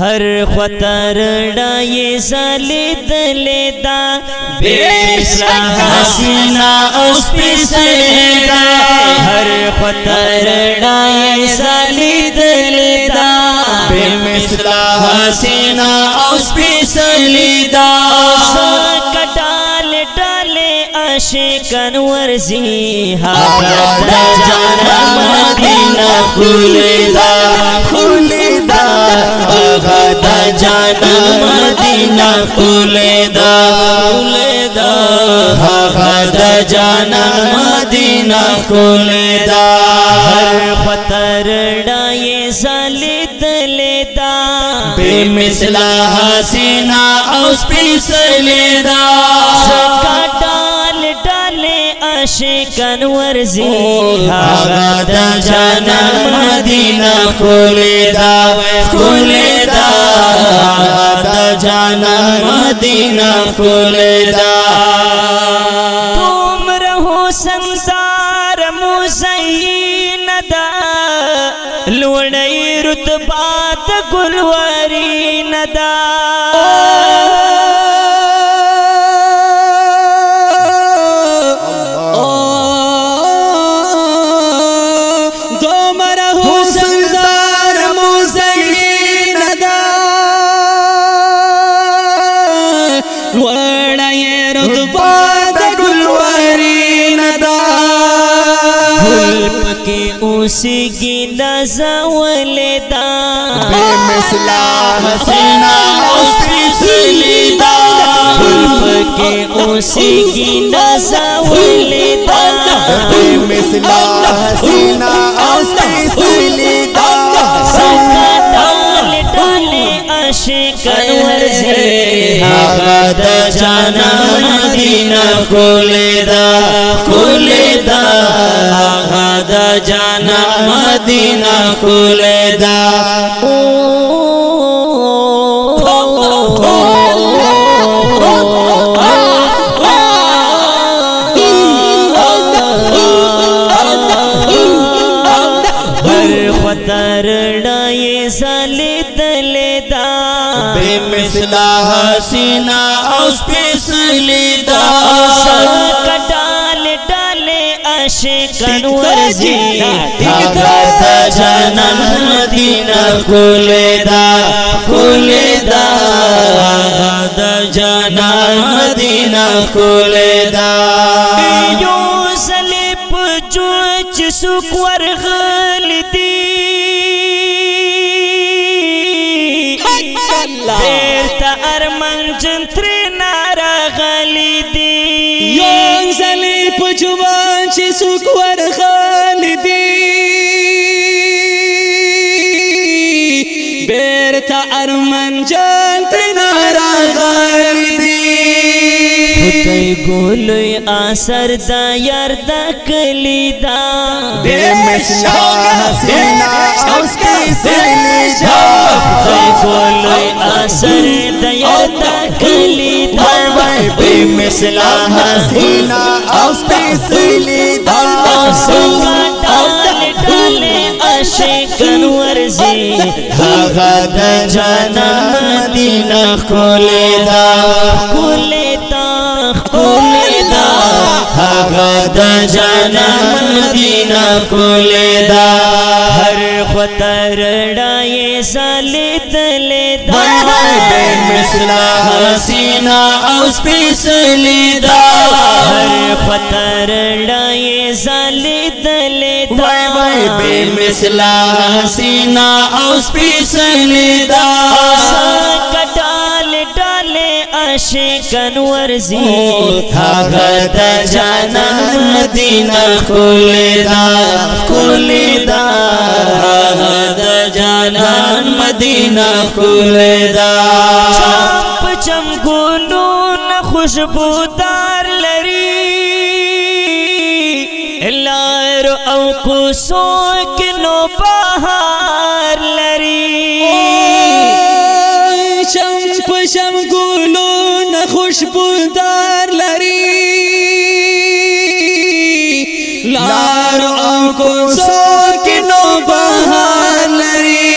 هر خطر ډای زلید لیدا بیسلا حسینا اوس پیسیدا هر خطر ډای زلید لیدا بیسلا حسینا اوس پیسیدا کنور سی ہدینہ کلا ہدین جانا مدینہ جانا مدینہ ہر خطر کلدہ پتھر ڈس دلتا مسلا ہسیناس پیس لے دا شکن ورزی هغه د جنم مدینه کولیدا کولیدا هغه د جنم مدینه کولیدا تم رهو سمسار موسین دا لوړی رتبات ګلورین دا ټول پکې اوسېږي نازولې دا بے مثلا حسینا اوسېږي دا ټول پکې اوسېږي نازولې دا بے مثلا حسینا اوسېږي دا څنګه ټول هغه د جانا مدینه کولې دا دا آغا دا جانا مدینہ دا کلدہ حسینہ اس پہ سلی عاشقان ورزی آغا تا جانان مدینہ کھولے دا کھولے دا آغا تا جانان مدینہ کھولے دا یو سلیپ جوچ سکور غل دی پیر تا ارمان جنتری نارا غل دی یو سلیپ جوچ چې څوک ور خالدي بیرته ارمن جان تنا راغلي ګولوي اثر دا یار د کلی دا دې مشنا حسینا اوس کې سلی دا ګولوي اثر دا یار د کلی بے مثلا حسینا اس پہ سلی دا سوان ڈالے ڈالے عشق ورزی آغا دا جانا مدینہ کھولے دا ترڑائے پتر دا سلید لے بے مسلح ہسینا اس پیس لا پتھر ڈائیں سلید لے بے مسلح ہسینہ اس پیسلی عاشق انور زی هغه د جانان مدینه کولدا کولدا هغه د جانان مدینه کولدا پچم ګونو نه خوشبودار لري لارو او کو سو کې نو بهار شم ګلو نه خوشبودار لري لار او کو سر کې نو بهار لري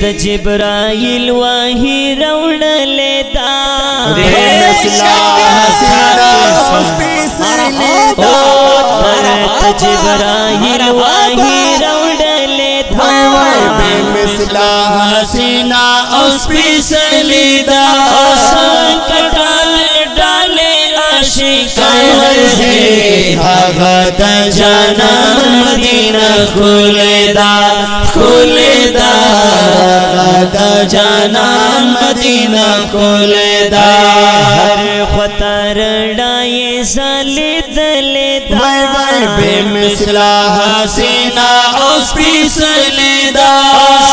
تل جبرائیل وحی روړل دا او تل جبرائیل وحی روړل مثلا حسینا اوس پیسلی دا سنکټال ډاله عاشقان هي هغه د جنم مدینه خلدا خلدا د جنم مدینه خلدا هر خطر ډای زلی بے مثلا حسینہ اس پی سلیدہ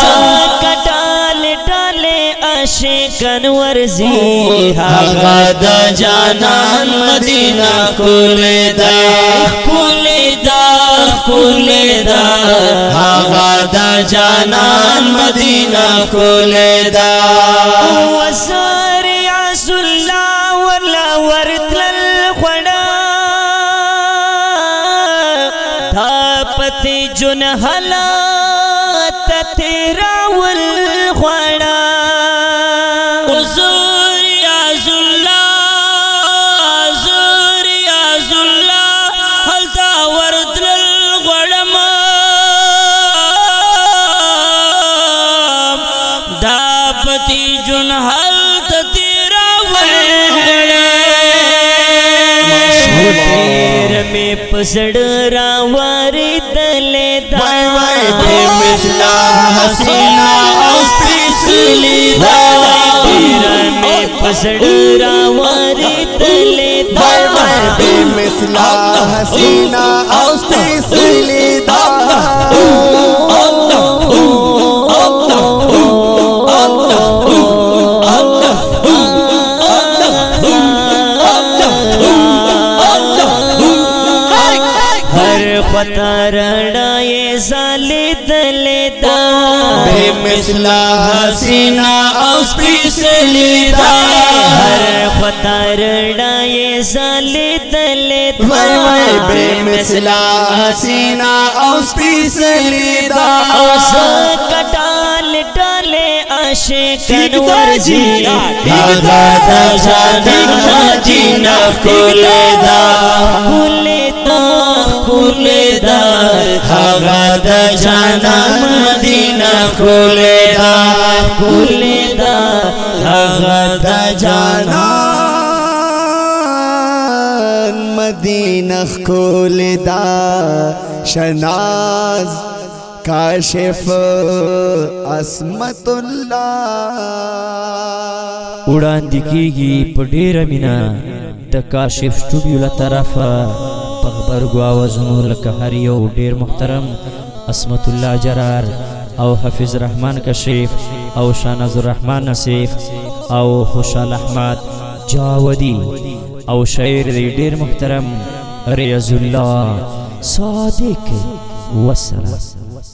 سردا سکے کنور سی ہواد جانان مدینہ کو لیدا کلدا کو لیدا ہواد جان مدینہ کلیدہ تی جن حالات تیرا ول خړا حضور یا زلا حضور یا زلا هل تا ورتل غړم دا پتی جن حال تیرا ول خړا تیر می پسړ راواري تلے درا دے مسلا ہسنا تلے پسرا ری تلے دھو مسلا ہسی ناؤ رڑائے ریسلے دے مسلا ہسیناس کی سلی پتھر ڈسل بے مثلا حسینہ اس کی سلی شکن ورزی آغا دا زادن كل کل دا کل دا کل دا آغا دا زادن مدینہ کل دا کل دا آغا دا زادن مدینہ دا شناز کاشف اسمت الله وړاندې کیږي په ډیره مینا د کاشف سټوډیو له طرفه په خبرګو اوازونو لکه هر یو ډیر محترم اسمت الله جرار او حافظ رحمان کشیف او شاناز الرحمن نصیف او خوشال احمد جاودی او شاعر دی ډیر محترم ریاض الله صادق وسلام